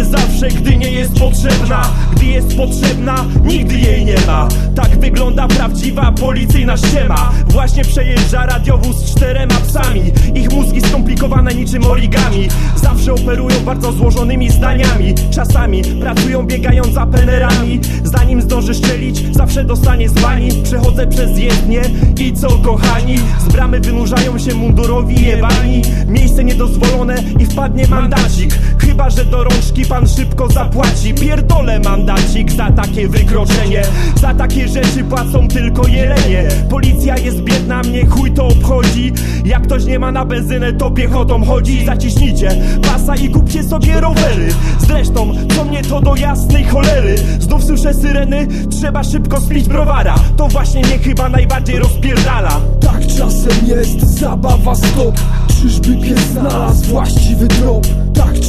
zawsze, gdy nie jest potrzebna. Gdy jest potrzebna, nigdy jej nie ma. Tak wygląda prawdziwa policyjna ściema. Właśnie przejeżdża radiowóz z czterema psami. Ich mózgi skomplikowane niczym origami. Zawsze operują bardzo złożonymi zdaniami. Czasami pracują biegając za pelerami Zanim zdąży szczelić, zawsze dostanie z bani Przechodzę przez jezdnię i co kochani? Z bramy wynurzają się mundurowi jebani. Miejsce niedozwolone i wpadnie mandacik Chyba, że do rączki pan szybko zapłaci. Pierdolę mandacik za takie wykroczenie. Za takie rzeczy płacą tylko jelenie. Policja jest biedna, mnie chuj to obchodzi. Jak ktoś nie ma na benzynę, to piechotą chodzi. Zaciśnijcie pasa i kupcie sobie rowery. Zresztą, co mnie to do jasnej cholery. Znów słyszę syreny, trzeba szybko spić browara. To właśnie mnie chyba najbardziej rozpierdala. Tak czasem jest, zabawa stop Czyżby pies znalazł właściwy trop? Tak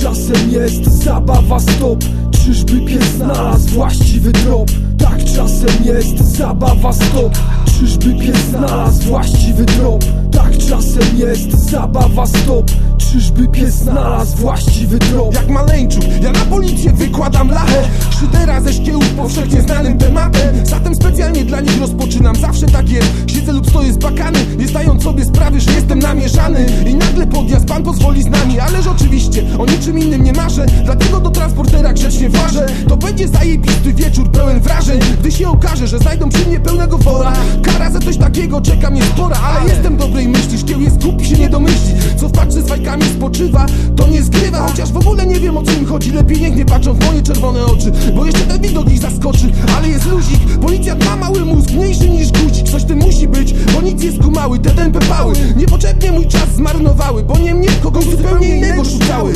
jest, zabawa stop. Czyżby pies znalazł właściwy trop? Tak czasem jest, zabawa stop. Czyżby pies znalazł właściwy trop? Tak czasem jest, zabawa stop. Czyżby pies znalazł właściwy trop? Jak maleńczuk, ja na policję wykładam lachę. Szydera ze szkiełów powszechnie znanym tematem nich rozpoczynam. Zawsze tak jest. Siedzę lub stoję zbakany, nie zdając sobie sprawy, że jestem namieszany. I nagle podjazd pan pozwoli z nami. Ależ oczywiście o niczym innym nie marzę. Dlatego do transportera grzecznie ważę To będzie zajebisty wieczór pełen wrażeń. Gdy się okaże, że znajdą przy mnie pełnego wora. Kara za coś takiego czeka mnie spora. Ale jestem dobrej myśli, szkieł jest kupi się nie domyśli. Co wpatrzę z fajkami spoczywa, to nie zgrywa wiem o co im chodzi. Lepiej niech nie patrzą w moje czerwone oczy Bo jeszcze ten widok ich zaskoczy. Ale jest luzik, policjant ma mały mózg Mniejszy niż guzik, coś tym musi być Bo nic jest kumały, te tępe pały. Niepotrzebnie mój czas zmarnowały Bo nie mnie, kogoś zupełnie innego szukały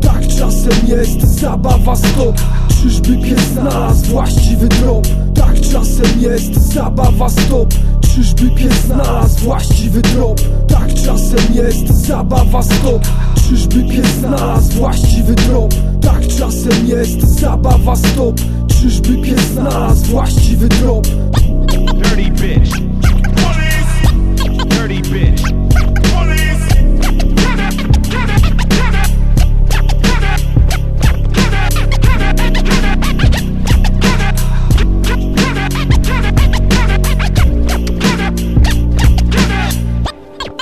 Tak czasem jest, zabawa stop. Czyżby pies znalazł właściwy trop? Tak czasem jest, zabawa stop. Czyżby pies znalazł właściwy trop? Tak czasem jest, zabawa stop Czyżby pies znalazł właściwy trop Tak czasem jest, zabawa stop Czyżby pies znalazł właściwy trop Dirty bitch. Police. Dirty bitch.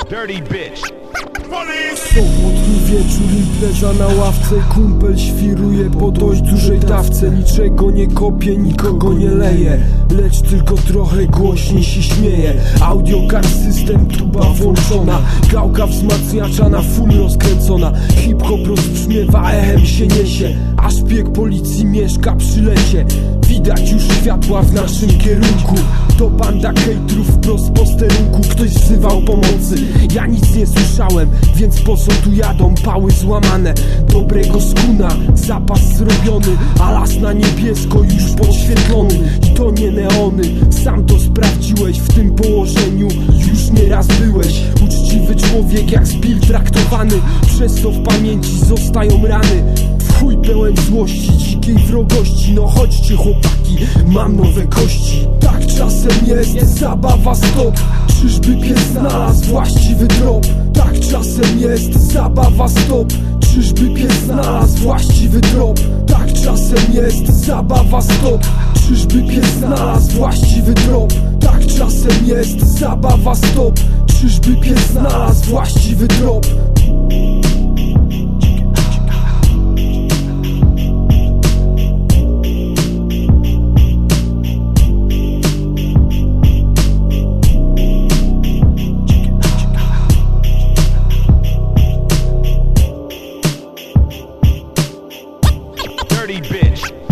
Dirty bitch. Police. Sobotni wieczór, impreza na ławce Kumpel świruje po dość dawce Niczego nie kopie, nikogo nie leje Lecz tylko trochę głośniej się śmieje Audiokar system, tuba włączona. Gałka wzmacniacza na full rozkręcona. Hip-hop rozbrzmiewa, echem się niesie. A szpieg policji mieszka przy lesie Widać już światła w naszym kierunku. To banda hejtrów wprost posterunku Ktoś wzywał pomocy. Ja nic nie słyszałem, więc po co tu jadą pały złamane? Dobrego skuna, zapas zrobiony A na niebiesko już podświetlony to nie neony, sam to sprawdziłeś W tym położeniu już nieraz byłeś. Uczciwy człowiek jak zbil traktowany Przez to w pamięci zostają rany. Chuj pełen złości, dzikiej wrogości. No chodźcie chłopaki, mam nowe kości. Tak czasem jest, zabawa stop. Czyżby pies znalazł właściwy trop czasem jest, zabawa stop. Czyżby pies znalazł właściwy trop? Tak czasem jest, zabawa stop. Czyżby pies znalazł właściwy trop? Tak czasem jest, zabawa stop. Czyżby pies znalazł właściwy trop dirty bitch.